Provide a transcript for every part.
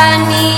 I need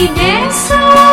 y